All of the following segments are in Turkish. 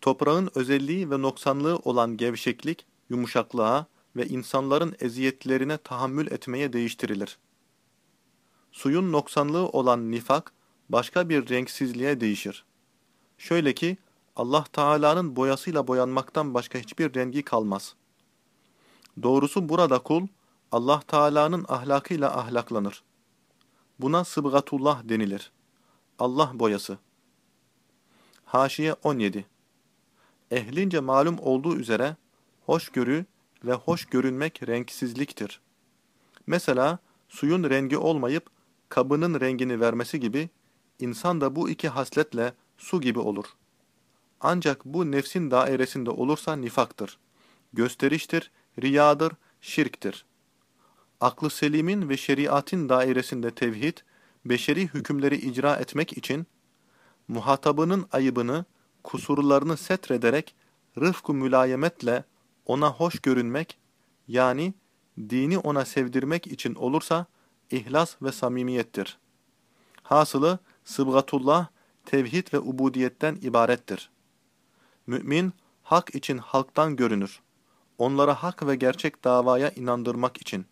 Toprağın özelliği ve noksanlığı olan gevşeklik, yumuşaklığa ve insanların eziyetlerine tahammül etmeye değiştirilir. Suyun noksanlığı olan nifak, başka bir renksizliğe değişir. Şöyle ki, Allah Teala'nın boyasıyla boyanmaktan başka hiçbir rengi kalmaz. Doğrusu burada kul, Allah Teala'nın ahlakıyla ahlaklanır. Buna sıbgatullah denilir. Allah boyası. Haşiye 17 Ehlince malum olduğu üzere, hoşgörü ve hoş görünmek renksizliktir. Mesela, suyun rengi olmayıp, kabının rengini vermesi gibi, insan da bu iki hasletle su gibi olur. Ancak bu nefsin dairesinde olursa nifaktır. Gösteriştir, riyadır, şirktir. Aklı selimin ve şeriatin dairesinde tevhid, beşeri hükümleri icra etmek için, muhatabının ayıbını, kusurlarını setrederek, rıfku mülayemetle ona hoş görünmek, yani dini ona sevdirmek için olursa, ihlas ve samimiyettir. Hasılı, sıbgatullah, tevhid ve ubudiyetten ibarettir. Mümin, hak için halktan görünür. Onlara hak ve gerçek davaya inandırmak için.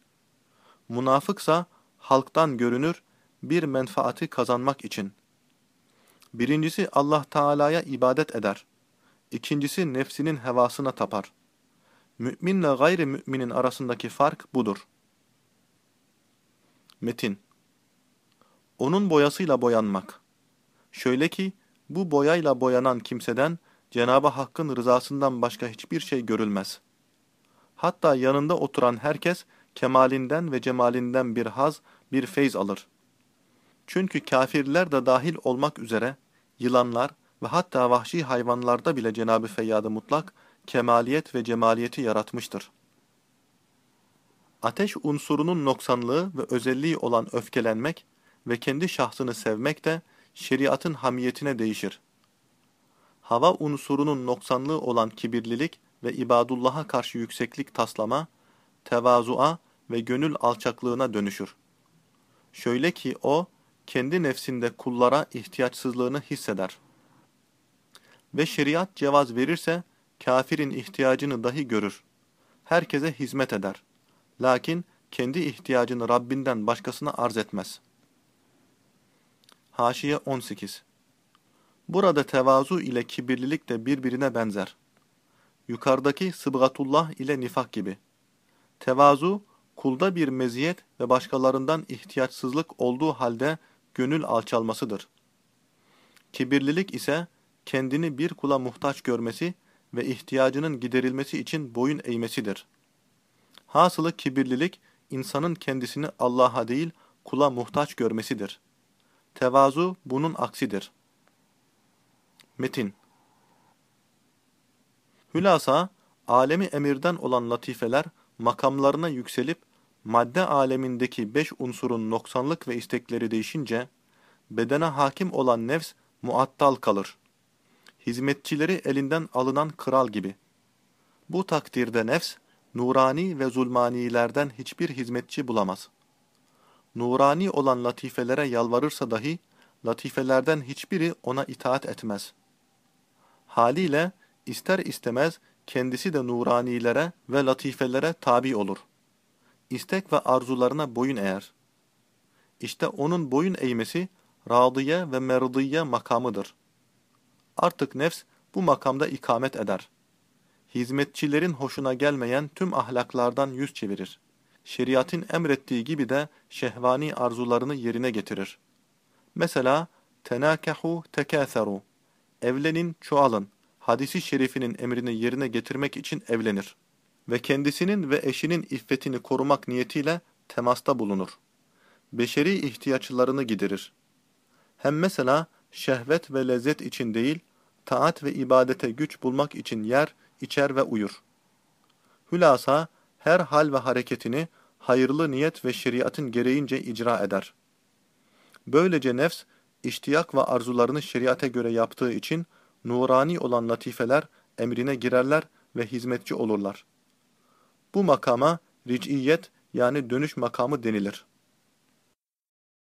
Münafıksa halktan görünür, bir menfaati kazanmak için. Birincisi Allah Teala'ya ibadet eder. İkincisi nefsinin hevasına tapar. Müminle gayri müminin arasındaki fark budur. Metin Onun boyasıyla boyanmak. Şöyle ki, bu boyayla boyanan kimseden Cenab-ı Hakk'ın rızasından başka hiçbir şey görülmez. Hatta yanında oturan herkes kemalinden ve cemalinden bir haz, bir feyz alır. Çünkü kafirler de dahil olmak üzere yılanlar ve hatta vahşi hayvanlarda bile Cenab-ı Feyyad-ı Mutlak kemaliyet ve cemaliyeti yaratmıştır. Ateş unsurunun noksanlığı ve özelliği olan öfkelenmek ve kendi şahsını sevmek de şeriatın hamiyetine değişir. Hava unsurunun noksanlığı olan kibirlilik ve ibadullah'a karşı yükseklik taslama, tevazu'a ve gönül alçaklığına dönüşür. Şöyle ki o, kendi nefsinde kullara ihtiyaçsızlığını hisseder. Ve şeriat cevaz verirse, kafirin ihtiyacını dahi görür. Herkese hizmet eder. Lakin kendi ihtiyacını Rabbinden başkasına arz etmez. Haşiye 18 Burada tevazu ile kibirlilik de birbirine benzer. Yukarıdaki sıbgatullah ile nifak gibi. Tevazu, kulda bir meziyet ve başkalarından ihtiyaçsızlık olduğu halde gönül alçalmasıdır. Kibirlilik ise kendini bir kula muhtaç görmesi ve ihtiyacının giderilmesi için boyun eğmesidir. Hasılı kibirlilik, insanın kendisini Allah'a değil kula muhtaç görmesidir. Tevazu bunun aksidir. Metin Hülasa, alemi emirden olan latifeler makamlarına yükselip madde alemindeki beş unsurun noksanlık ve istekleri değişince bedene hakim olan nefs muattal kalır. Hizmetçileri elinden alınan kral gibi. Bu takdirde nefs, nurani ve zulmanilerden hiçbir hizmetçi bulamaz. Nurani olan latifelere yalvarırsa dahi, latifelerden hiçbiri ona itaat etmez. Haliyle, ister istemez kendisi de nuranilere ve latifelere tabi olur. İstek ve arzularına boyun eğer. İşte onun boyun eğmesi, radiye ve merdiye makamıdır. Artık nefs bu makamda ikamet eder. Hizmetçilerin hoşuna gelmeyen tüm ahlaklardan yüz çevirir. Şeriatın emrettiği gibi de şehvani arzularını yerine getirir. Mesela, tenâkehu tekâtheru, evlenin, çoğalın, hadisi şerifinin emrini yerine getirmek için evlenir. Ve kendisinin ve eşinin iffetini korumak niyetiyle temasta bulunur. Beşeri ihtiyaçlarını giderir. Hem mesela şehvet ve lezzet için değil, taat ve ibadete güç bulmak için yer, içer ve uyur. Hülasa, her hal ve hareketini hayırlı niyet ve şeriatın gereğince icra eder. Böylece nefs, iştiyak ve arzularını şeriate göre yaptığı için, nurani olan latifeler emrine girerler ve hizmetçi olurlar. Bu makama ric'iyet yani dönüş makamı denilir.